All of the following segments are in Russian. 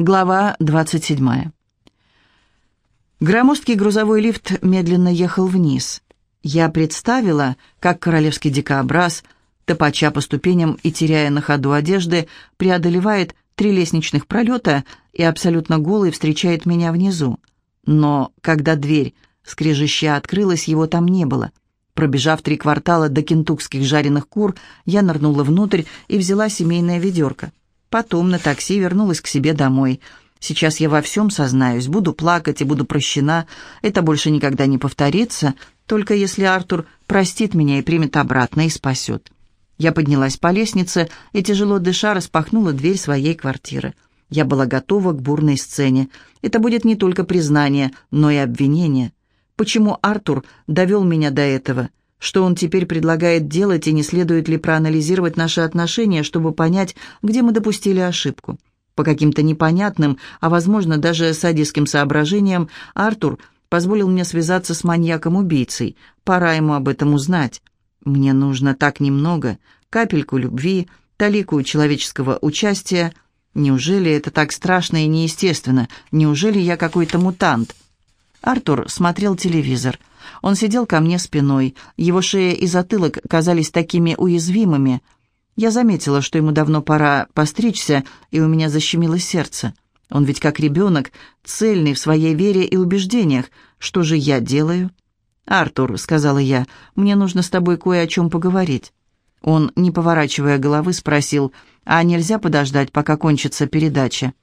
Глава 27. Громоздкий грузовой лифт медленно ехал вниз. Я представила, как королевский дикобраз, топача по ступеням и теряя на ходу одежды, преодолевает три лестничных пролета и абсолютно голый встречает меня внизу. Но когда дверь скрежеща открылась, его там не было. Пробежав три квартала до кентукских жареных кур, я нырнула внутрь и взяла семейное ведерко. Потом на такси вернулась к себе домой. Сейчас я во всем сознаюсь, буду плакать и буду прощена. Это больше никогда не повторится, только если Артур простит меня и примет обратно и спасет. Я поднялась по лестнице и, тяжело дыша, распахнула дверь своей квартиры. Я была готова к бурной сцене. Это будет не только признание, но и обвинение. Почему Артур довел меня до этого? Что он теперь предлагает делать и не следует ли проанализировать наши отношения, чтобы понять, где мы допустили ошибку? По каким-то непонятным, а возможно даже садистским соображениям, Артур позволил мне связаться с маньяком-убийцей. Пора ему об этом узнать. Мне нужно так немного, капельку любви, талику человеческого участия. Неужели это так страшно и неестественно? Неужели я какой-то мутант?» Артур смотрел телевизор. Он сидел ко мне спиной, его шея и затылок казались такими уязвимыми. Я заметила, что ему давно пора постричься, и у меня защемило сердце. Он ведь как ребенок, цельный в своей вере и убеждениях. Что же я делаю? «Артур», — сказала я, — «мне нужно с тобой кое о чем поговорить». Он, не поворачивая головы, спросил, «А нельзя подождать, пока кончится передача?»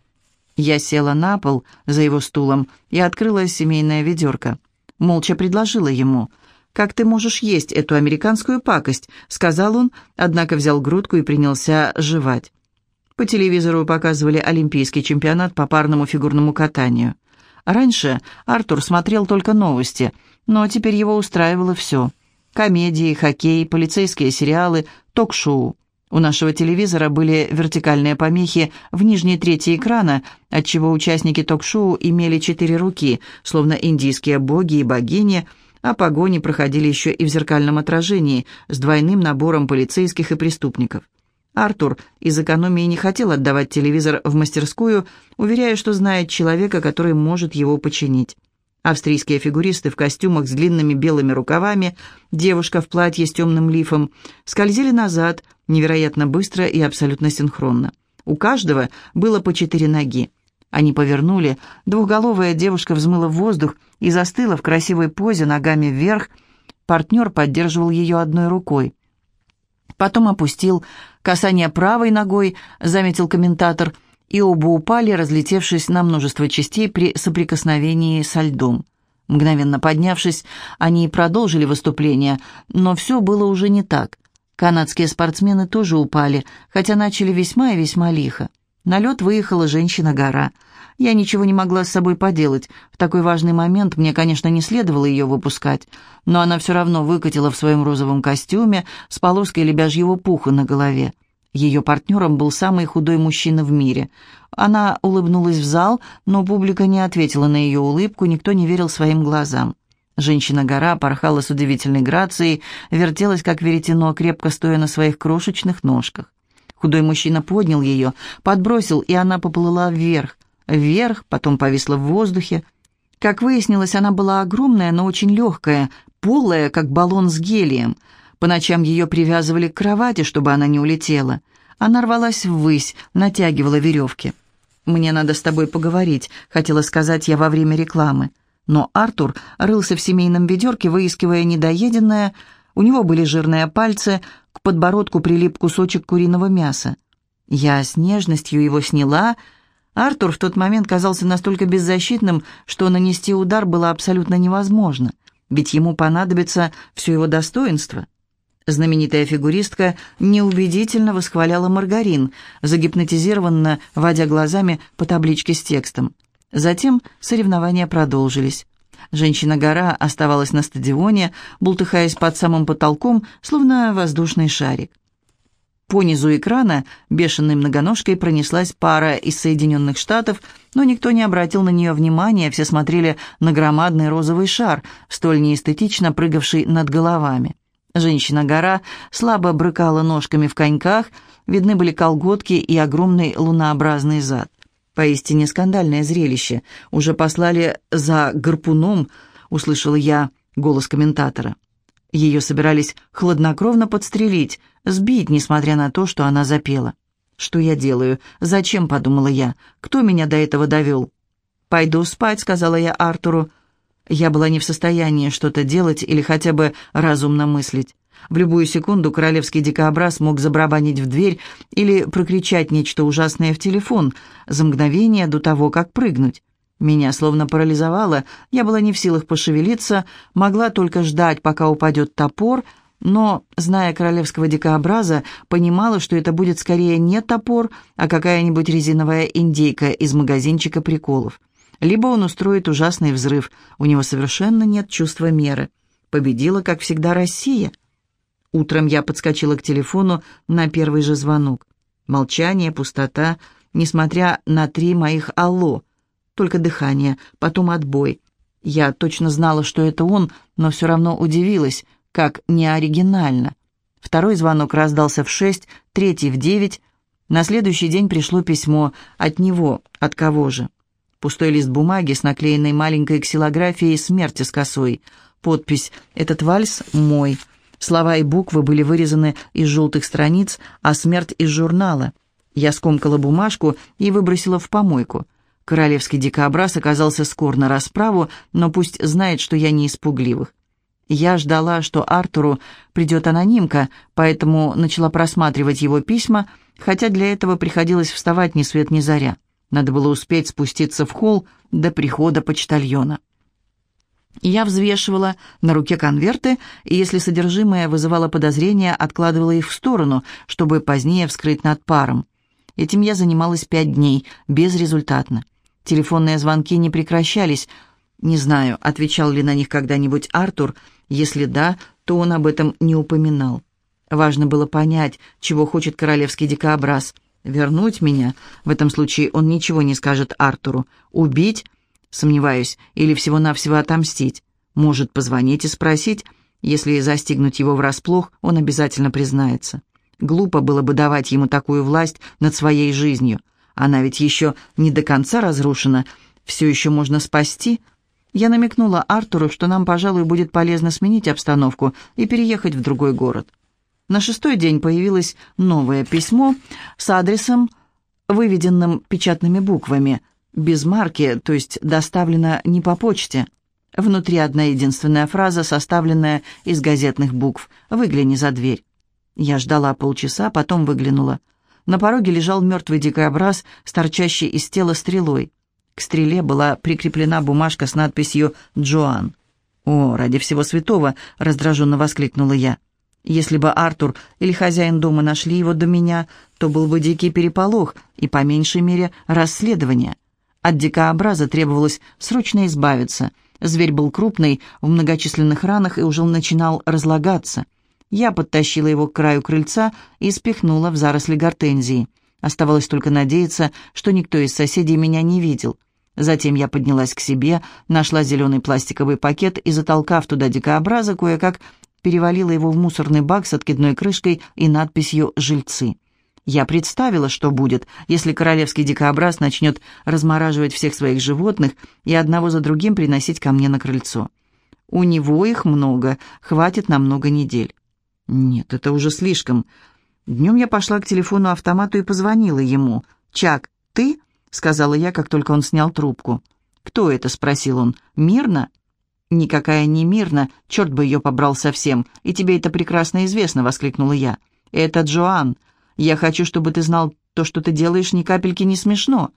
Я села на пол за его стулом и открыла семейное ведерко. Молча предложила ему. «Как ты можешь есть эту американскую пакость?» — сказал он, однако взял грудку и принялся жевать. По телевизору показывали олимпийский чемпионат по парному фигурному катанию. Раньше Артур смотрел только новости, но теперь его устраивало все. Комедии, хоккей, полицейские сериалы, ток-шоу. У нашего телевизора были вертикальные помехи в нижней трети экрана, отчего участники ток-шоу имели четыре руки, словно индийские боги и богини, а погони проходили еще и в зеркальном отражении с двойным набором полицейских и преступников. Артур из экономии не хотел отдавать телевизор в мастерскую, уверяя, что знает человека, который может его починить. Австрийские фигуристы в костюмах с длинными белыми рукавами, девушка в платье с темным лифом, скользили назад, невероятно быстро и абсолютно синхронно. У каждого было по четыре ноги. Они повернули, двухголовая девушка взмыла в воздух и застыла в красивой позе ногами вверх, партнер поддерживал ее одной рукой. Потом опустил касание правой ногой, заметил комментатор – и оба упали, разлетевшись на множество частей при соприкосновении со льдом. Мгновенно поднявшись, они продолжили выступление, но все было уже не так. Канадские спортсмены тоже упали, хотя начали весьма и весьма лихо. На лед выехала женщина-гора. Я ничего не могла с собой поделать. В такой важный момент мне, конечно, не следовало ее выпускать, но она все равно выкатила в своем розовом костюме с полоской лебяжьего пуха на голове. Ее партнером был самый худой мужчина в мире. Она улыбнулась в зал, но публика не ответила на ее улыбку, никто не верил своим глазам. Женщина-гора порхала с удивительной грацией, вертелась, как веретено, крепко стоя на своих крошечных ножках. Худой мужчина поднял ее, подбросил, и она поплыла вверх. Вверх, потом повисла в воздухе. Как выяснилось, она была огромная, но очень легкая, полая, как баллон с гелием — по ночам ее привязывали к кровати, чтобы она не улетела. Она рвалась ввысь, натягивала веревки. «Мне надо с тобой поговорить», — хотела сказать я во время рекламы. Но Артур рылся в семейном ведерке, выискивая недоеденное. У него были жирные пальцы, к подбородку прилип кусочек куриного мяса. Я с нежностью его сняла. Артур в тот момент казался настолько беззащитным, что нанести удар было абсолютно невозможно, ведь ему понадобится все его достоинство. Знаменитая фигуристка неубедительно восхваляла маргарин, загипнотизированно водя глазами по табличке с текстом. Затем соревнования продолжились. Женщина-гора оставалась на стадионе, бултыхаясь под самым потолком, словно воздушный шарик. По низу экрана бешеной многоножкой пронеслась пара из Соединенных Штатов, но никто не обратил на нее внимания, все смотрели на громадный розовый шар, столь неэстетично прыгавший над головами. Женщина-гора слабо брыкала ножками в коньках, видны были колготки и огромный лунообразный зад. Поистине скандальное зрелище. Уже послали за гарпуном, услышала я голос комментатора. Ее собирались хладнокровно подстрелить, сбить, несмотря на то, что она запела. «Что я делаю? Зачем?» — подумала я. «Кто меня до этого довел?» «Пойду спать», — сказала я Артуру. Я была не в состоянии что-то делать или хотя бы разумно мыслить. В любую секунду королевский дикобраз мог забрабанить в дверь или прокричать нечто ужасное в телефон за мгновение до того, как прыгнуть. Меня словно парализовало, я была не в силах пошевелиться, могла только ждать, пока упадет топор, но, зная королевского дикообраза, понимала, что это будет скорее не топор, а какая-нибудь резиновая индейка из магазинчика приколов. Либо он устроит ужасный взрыв, у него совершенно нет чувства меры. Победила, как всегда, Россия — Утром я подскочила к телефону на первый же звонок. Молчание, пустота, несмотря на три моих «алло». Только дыхание, потом отбой. Я точно знала, что это он, но все равно удивилась, как неоригинально. Второй звонок раздался в шесть, третий в девять. На следующий день пришло письмо от него, от кого же. Пустой лист бумаги с наклеенной маленькой ксилографией смерти с косой. Подпись «Этот вальс мой». Слова и буквы были вырезаны из желтых страниц, а смерть из журнала. Я скомкала бумажку и выбросила в помойку. Королевский дикобраз оказался скор на расправу, но пусть знает, что я не испугливых. Я ждала, что Артуру придет анонимка, поэтому начала просматривать его письма, хотя для этого приходилось вставать ни свет ни заря. Надо было успеть спуститься в холл до прихода почтальона. Я взвешивала на руке конверты, и если содержимое вызывало подозрения, откладывала их в сторону, чтобы позднее вскрыть над паром. Этим я занималась пять дней, безрезультатно. Телефонные звонки не прекращались. Не знаю, отвечал ли на них когда-нибудь Артур. Если да, то он об этом не упоминал. Важно было понять, чего хочет королевский дикобраз. Вернуть меня? В этом случае он ничего не скажет Артуру. Убить? Сомневаюсь, или всего-навсего отомстить. Может, позвонить и спросить. Если застигнуть его врасплох, он обязательно признается. Глупо было бы давать ему такую власть над своей жизнью. Она ведь еще не до конца разрушена, все еще можно спасти. Я намекнула Артуру, что нам, пожалуй, будет полезно сменить обстановку и переехать в другой город. На шестой день появилось новое письмо с адресом, выведенным печатными буквами – без марки, то есть доставлена не по почте. Внутри одна единственная фраза, составленная из газетных букв «Выгляни за дверь». Я ждала полчаса, потом выглянула. На пороге лежал мертвый дикобраз, с торчащей из тела стрелой. К стреле была прикреплена бумажка с надписью «Джоан». «О, ради всего святого!» — раздраженно воскликнула я. «Если бы Артур или хозяин дома нашли его до меня, то был бы дикий переполох и, по меньшей мере, расследование». От дикообраза требовалось срочно избавиться. Зверь был крупный, в многочисленных ранах и уже начинал разлагаться. Я подтащила его к краю крыльца и спихнула в заросли гортензии. Оставалось только надеяться, что никто из соседей меня не видел. Затем я поднялась к себе, нашла зеленый пластиковый пакет и, затолкав туда дикообраза, кое-как перевалила его в мусорный бак с откидной крышкой и надписью «Жильцы». Я представила, что будет, если королевский дикобраз начнет размораживать всех своих животных и одного за другим приносить ко мне на крыльцо. У него их много, хватит на много недель. Нет, это уже слишком. Днем я пошла к телефону-автомату и позвонила ему. «Чак, ты?» — сказала я, как только он снял трубку. «Кто это?» — спросил он. «Мирно?» «Никакая не мирно, черт бы ее побрал совсем, и тебе это прекрасно известно», — воскликнула я. «Это Джоан, я хочу, чтобы ты знал, то, что ты делаешь, ни капельки не смешно».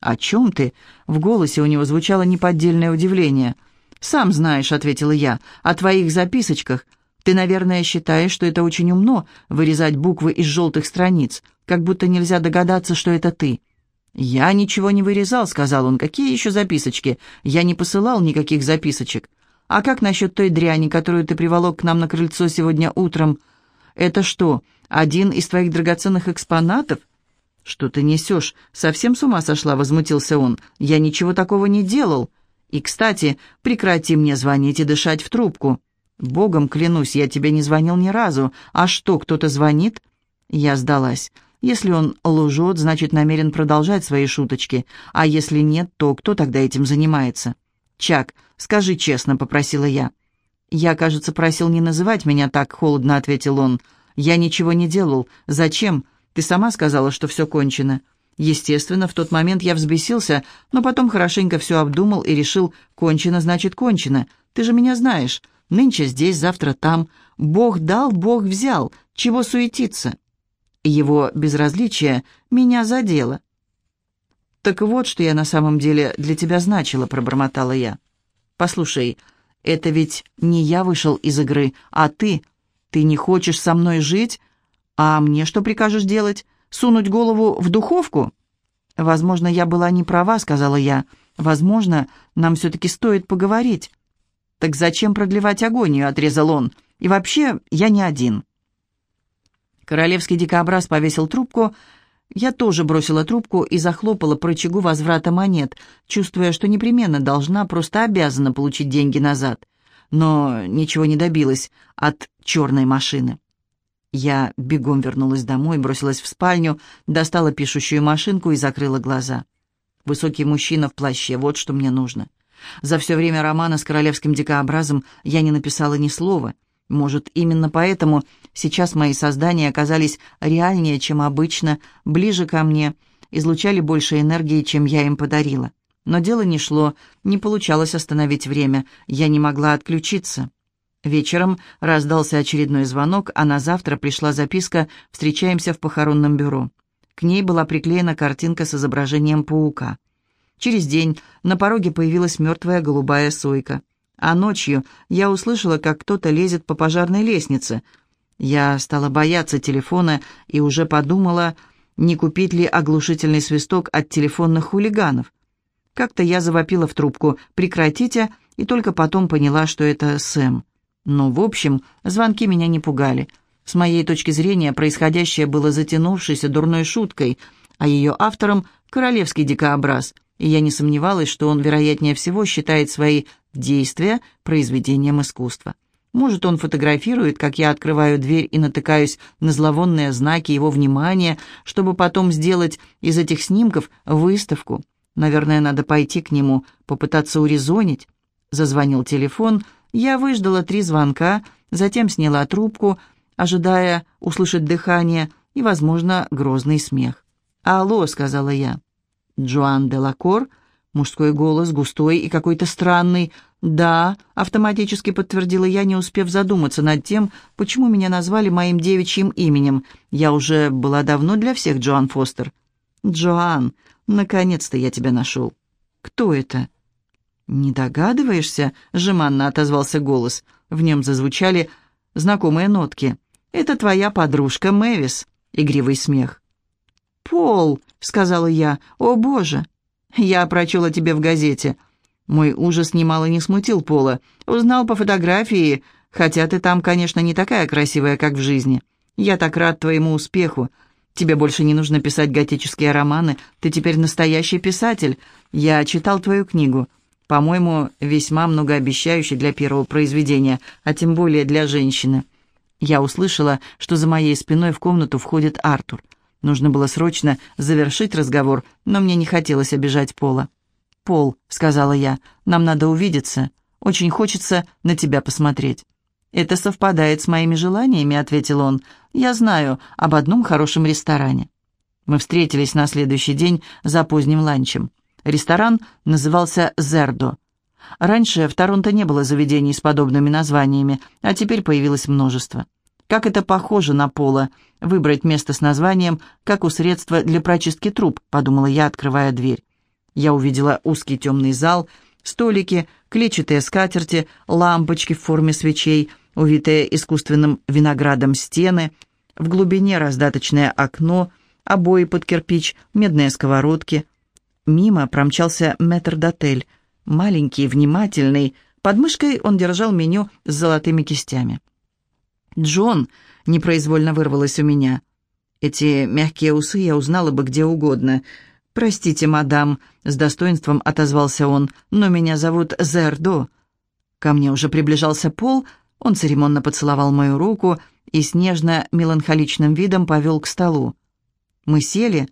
«О чем ты?» В голосе у него звучало неподдельное удивление. «Сам знаешь», — ответила я, — «о твоих записочках. Ты, наверное, считаешь, что это очень умно — вырезать буквы из желтых страниц, как будто нельзя догадаться, что это ты». «Я ничего не вырезал», — сказал он. «Какие еще записочки? Я не посылал никаких записочек. А как насчет той дряни, которую ты приволок к нам на крыльцо сегодня утром?» «Это что, один из твоих драгоценных экспонатов?» «Что ты несешь? Совсем с ума сошла?» — возмутился он. «Я ничего такого не делал. И, кстати, прекрати мне звонить и дышать в трубку. Богом клянусь, я тебе не звонил ни разу. А что, кто-то звонит?» Я сдалась. Если он лжет, значит намерен продолжать свои шуточки, а если нет, то кто тогда этим занимается? «Чак, скажи честно», — попросила я. «Я, кажется, просил не называть меня так холодно», — ответил он. «Я ничего не делал. Зачем? Ты сама сказала, что все кончено». Естественно, в тот момент я взбесился, но потом хорошенько все обдумал и решил, кончено значит кончено. Ты же меня знаешь. Нынче здесь, завтра там. Бог дал, Бог взял. Чего суетиться? Его безразличие меня задело. «Так вот, что я на самом деле для тебя значила», — пробормотала я. «Послушай, это ведь не я вышел из игры, а ты. Ты не хочешь со мной жить? А мне что прикажешь делать? Сунуть голову в духовку?» «Возможно, я была не права», — сказала я. «Возможно, нам все-таки стоит поговорить». «Так зачем продлевать агонию?» — отрезал он. «И вообще, я не один». Королевский дикобраз повесил трубку. Я тоже бросила трубку и захлопала по рычагу возврата монет, чувствуя, что непременно должна, просто обязана получить деньги назад. Но ничего не добилась от черной машины. Я бегом вернулась домой, бросилась в спальню, достала пишущую машинку и закрыла глаза. Высокий мужчина в плаще, вот что мне нужно. За все время романа с королевским дикообразом я не написала ни слова — может, именно поэтому сейчас мои создания оказались реальнее, чем обычно, ближе ко мне, излучали больше энергии, чем я им подарила. Но дело не шло, не получалось остановить время, я не могла отключиться. Вечером раздался очередной звонок, а на завтра пришла записка «Встречаемся в похоронном бюро». К ней была приклеена картинка с изображением паука. Через день на пороге появилась мертвая голубая сойка а ночью я услышала, как кто-то лезет по пожарной лестнице. Я стала бояться телефона и уже подумала, не купить ли оглушительный свисток от телефонных хулиганов. Как-то я завопила в трубку «Прекратите», и только потом поняла, что это Сэм. Но, в общем, звонки меня не пугали. С моей точки зрения, происходящее было затянувшейся дурной шуткой, а ее автором — королевский дикообраз, и я не сомневалась, что он, вероятнее всего, считает свои действия произведением искусства. Может, он фотографирует, как я открываю дверь и натыкаюсь на зловонные знаки его внимания, чтобы потом сделать из этих снимков выставку. Наверное, надо пойти к нему, попытаться урезонить. Зазвонил телефон, я выждала три звонка, затем сняла трубку, ожидая услышать дыхание и, возможно, грозный смех. «Алло», — сказала я. «Джоан де Лакор?» Мужской голос, густой и какой-то странный. «Да», — автоматически подтвердила я, не успев задуматься над тем, почему меня назвали моим девичьим именем. Я уже была давно для всех Джоан Фостер. «Джоан, наконец-то я тебя нашел». «Кто это?» «Не догадываешься?» — жеманно отозвался голос. В нем зазвучали знакомые нотки. «Это твоя подружка Мэвис». Игривый смех. «Пол», — сказала я, — «о боже!» «Я прочел о тебе в газете». Мой ужас немало не смутил Пола. Узнал по фотографии, хотя ты там, конечно, не такая красивая, как в жизни. Я так рад твоему успеху. Тебе больше не нужно писать готические романы, ты теперь настоящий писатель. Я читал твою книгу. По-моему, весьма многообещающий для первого произведения, а тем более для женщины. Я услышала, что за моей спиной в комнату входит Артур. Нужно было срочно завершить разговор, но мне не хотелось обижать Пола. «Пол», — сказала я, — «нам надо увидеться. Очень хочется на тебя посмотреть». «Это совпадает с моими желаниями», — ответил он. «Я знаю об одном хорошем ресторане». Мы встретились на следующий день за поздним ланчем. Ресторан назывался «Зердо». Раньше в Торонто не было заведений с подобными названиями, а теперь появилось множество. Как это похоже на Пола, выбрать место с названием, как у средства для прочистки труб, подумала я, открывая дверь. Я увидела узкий темный зал, столики, клетчатые скатерти, лампочки в форме свечей, увитые искусственным виноградом стены, в глубине раздаточное окно, обои под кирпич, медные сковородки. Мимо промчался метрдотель, маленький, внимательный, под мышкой он держал меню с золотыми кистями. «Джон!» — непроизвольно вырвалось у меня. Эти мягкие усы я узнала бы где угодно. «Простите, мадам», — с достоинством отозвался он, — «но меня зовут Зердо». Ко мне уже приближался Пол, он церемонно поцеловал мою руку и с нежно-меланхоличным видом повел к столу. Мы сели.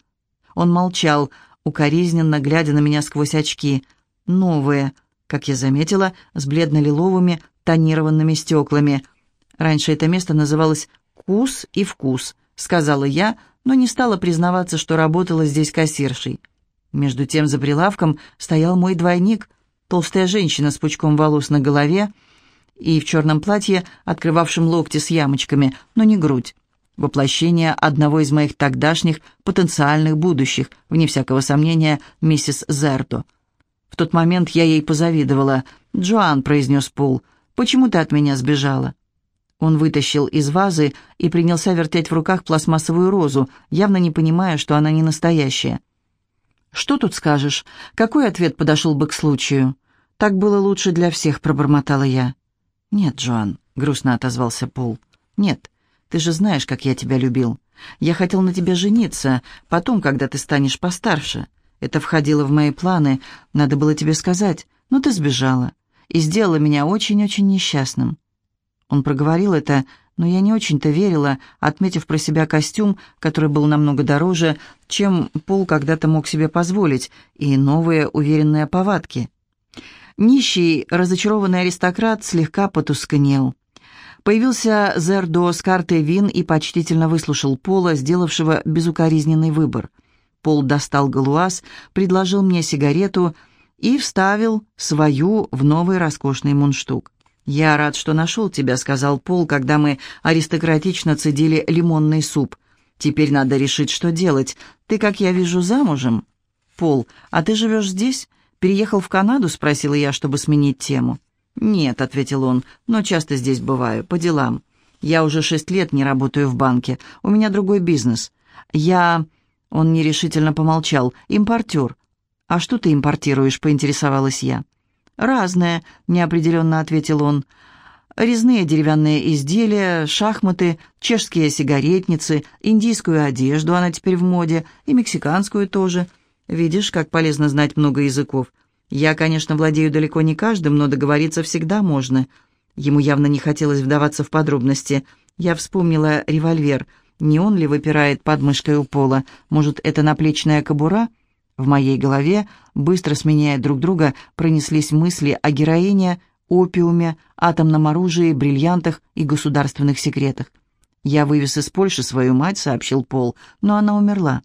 Он молчал, укоризненно глядя на меня сквозь очки. Новые, как я заметила, с бледно-лиловыми тонированными стеклами. Раньше это место называлось «Кус и вкус», сказала я, но не стала признаваться, что работала здесь кассиршей. Между тем за прилавком стоял мой двойник, толстая женщина с пучком волос на голове и в черном платье, открывавшем локти с ямочками, но не грудь. Воплощение одного из моих тогдашних потенциальных будущих, вне всякого сомнения, миссис Зерто. В тот момент я ей позавидовала. «Джоан», — произнес Пол, — «почему ты от меня сбежала?» Он вытащил из вазы и принялся вертеть в руках пластмассовую розу, явно не понимая, что она не настоящая. «Что тут скажешь? Какой ответ подошел бы к случаю?» «Так было лучше для всех», — пробормотала я. «Нет, Джоан», — грустно отозвался Пол. «Нет, ты же знаешь, как я тебя любил. Я хотел на тебе жениться, потом, когда ты станешь постарше. Это входило в мои планы, надо было тебе сказать, но ты сбежала и сделала меня очень-очень несчастным». Он проговорил это, но я не очень-то верила, отметив про себя костюм, который был намного дороже, чем Пол когда-то мог себе позволить, и новые уверенные повадки. Нищий, разочарованный аристократ слегка потускнел. Появился Зердо с картой вин и почтительно выслушал Пола, сделавшего безукоризненный выбор. Пол достал галуаз, предложил мне сигарету и вставил свою в новый роскошный мундштук. «Я рад, что нашел тебя», — сказал Пол, когда мы аристократично цедили лимонный суп. «Теперь надо решить, что делать. Ты, как я вижу, замужем?» «Пол, а ты живешь здесь? Переехал в Канаду?» — спросила я, чтобы сменить тему. «Нет», — ответил он, — «но часто здесь бываю, по делам. Я уже шесть лет не работаю в банке, у меня другой бизнес. Я...» Он нерешительно помолчал. «Импортер». «А что ты импортируешь?» — поинтересовалась я. «Разное», — неопределенно ответил он. «Резные деревянные изделия, шахматы, чешские сигаретницы, индийскую одежду, она теперь в моде, и мексиканскую тоже. Видишь, как полезно знать много языков. Я, конечно, владею далеко не каждым, но договориться всегда можно». Ему явно не хотелось вдаваться в подробности. Я вспомнила револьвер. Не он ли выпирает под мышкой у пола? Может, это наплечная кобура?» В моей голове, быстро сменяя друг друга, пронеслись мысли о героине, опиуме, атомном оружии, бриллиантах и государственных секретах. «Я вывез из Польши свою мать», — сообщил Пол, — «но она умерла.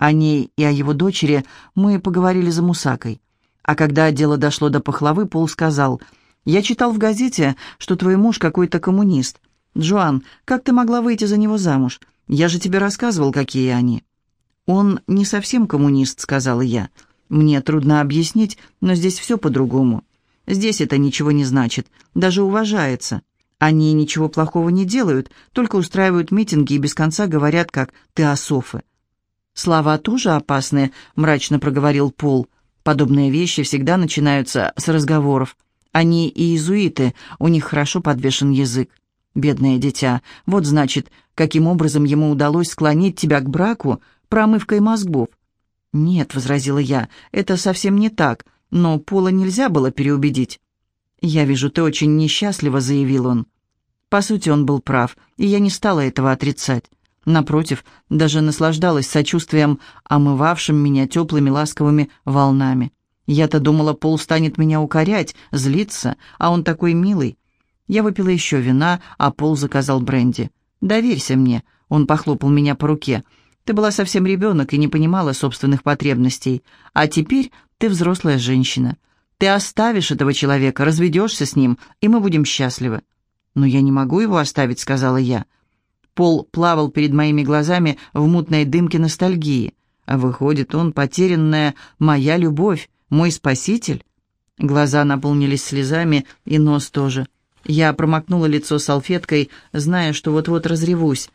О ней и о его дочери мы поговорили за Мусакой. А когда дело дошло до пахлавы, Пол сказал, «Я читал в газете, что твой муж какой-то коммунист. Джоан, как ты могла выйти за него замуж? Я же тебе рассказывал, какие они». «Он не совсем коммунист», — сказала я. «Мне трудно объяснить, но здесь все по-другому. Здесь это ничего не значит, даже уважается. Они ничего плохого не делают, только устраивают митинги и без конца говорят, как «теософы». «Слова тоже опасны», — мрачно проговорил Пол. «Подобные вещи всегда начинаются с разговоров. Они и иезуиты, у них хорошо подвешен язык. Бедное дитя, вот значит, каким образом ему удалось склонить тебя к браку, промывкой мозгов. «Нет», — возразила я, — «это совсем не так, но Пола нельзя было переубедить». «Я вижу, ты очень несчастлива», — заявил он. По сути, он был прав, и я не стала этого отрицать. Напротив, даже наслаждалась сочувствием, омывавшим меня теплыми ласковыми волнами. Я-то думала, Пол станет меня укорять, злиться, а он такой милый. Я выпила еще вина, а Пол заказал бренди. «Доверься мне», — он похлопал меня по руке, — ты была совсем ребенок и не понимала собственных потребностей. А теперь ты взрослая женщина. Ты оставишь этого человека, разведешься с ним, и мы будем счастливы». «Но я не могу его оставить», — сказала я. Пол плавал перед моими глазами в мутной дымке ностальгии. А выходит, он потерянная моя любовь, мой спаситель. Глаза наполнились слезами, и нос тоже. Я промокнула лицо салфеткой, зная, что вот-вот разревусь.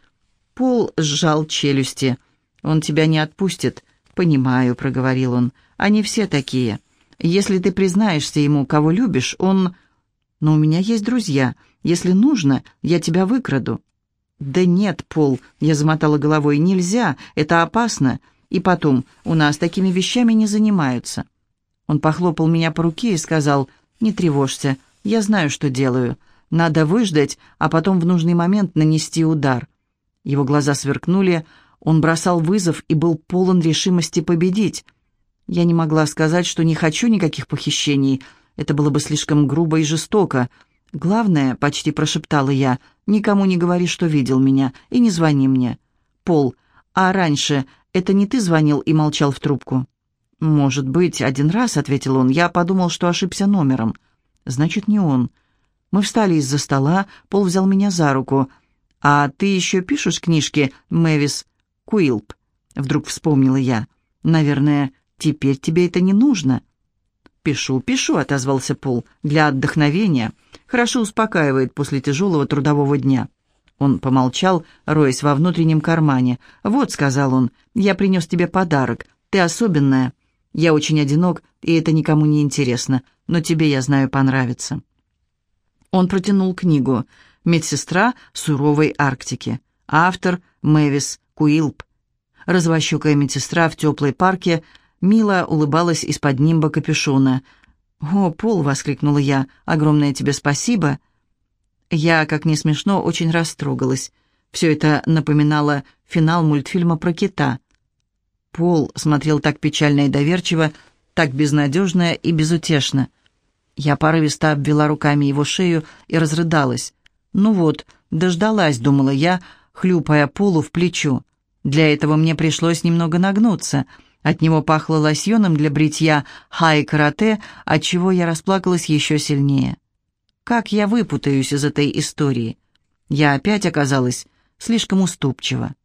Пол сжал челюсти. «Он тебя не отпустит». «Понимаю», — проговорил он. «Они все такие. Если ты признаешься ему, кого любишь, он...» «Но у меня есть друзья. Если нужно, я тебя выкраду». «Да нет, Пол», — я замотала головой, — «нельзя, это опасно. И потом, у нас такими вещами не занимаются». Он похлопал меня по руке и сказал, «Не тревожься, я знаю, что делаю. Надо выждать, а потом в нужный момент нанести удар. Его глаза сверкнули, Он бросал вызов и был полон решимости победить. Я не могла сказать, что не хочу никаких похищений. Это было бы слишком грубо и жестоко. «Главное», — почти прошептала я, — «никому не говори, что видел меня, и не звони мне». «Пол, а раньше это не ты звонил и молчал в трубку?» «Может быть, один раз», — ответил он. «Я подумал, что ошибся номером». «Значит, не он». Мы встали из-за стола, Пол взял меня за руку. «А ты еще пишешь книжки, Мэвис Куилп?» Вдруг вспомнила я. «Наверное, теперь тебе это не нужно». «Пишу, пишу», — отозвался Пол, — «для отдохновения. Хорошо успокаивает после тяжелого трудового дня». Он помолчал, роясь во внутреннем кармане. «Вот», — сказал он, — «я принес тебе подарок. Ты особенная. Я очень одинок, и это никому не интересно, но тебе, я знаю, понравится». Он протянул книгу «Медсестра суровой Арктики». Автор Мэвис Куилп. Развощекая медсестра в теплой парке — Мила улыбалась из-под нимба капюшона. «О, Пол!» — воскликнула я. «Огромное тебе спасибо!» Я, как не смешно, очень растрогалась. Все это напоминало финал мультфильма про кита. Пол смотрел так печально и доверчиво, так безнадежно и безутешно. Я порывисто обвела руками его шею и разрыдалась. «Ну вот, дождалась», — думала я, хлюпая Полу в плечо. «Для этого мне пришлось немного нагнуться». От него пахло лосьоном для бритья хай-карате, отчего я расплакалась еще сильнее. Как я выпутаюсь из этой истории? Я опять оказалась слишком уступчива.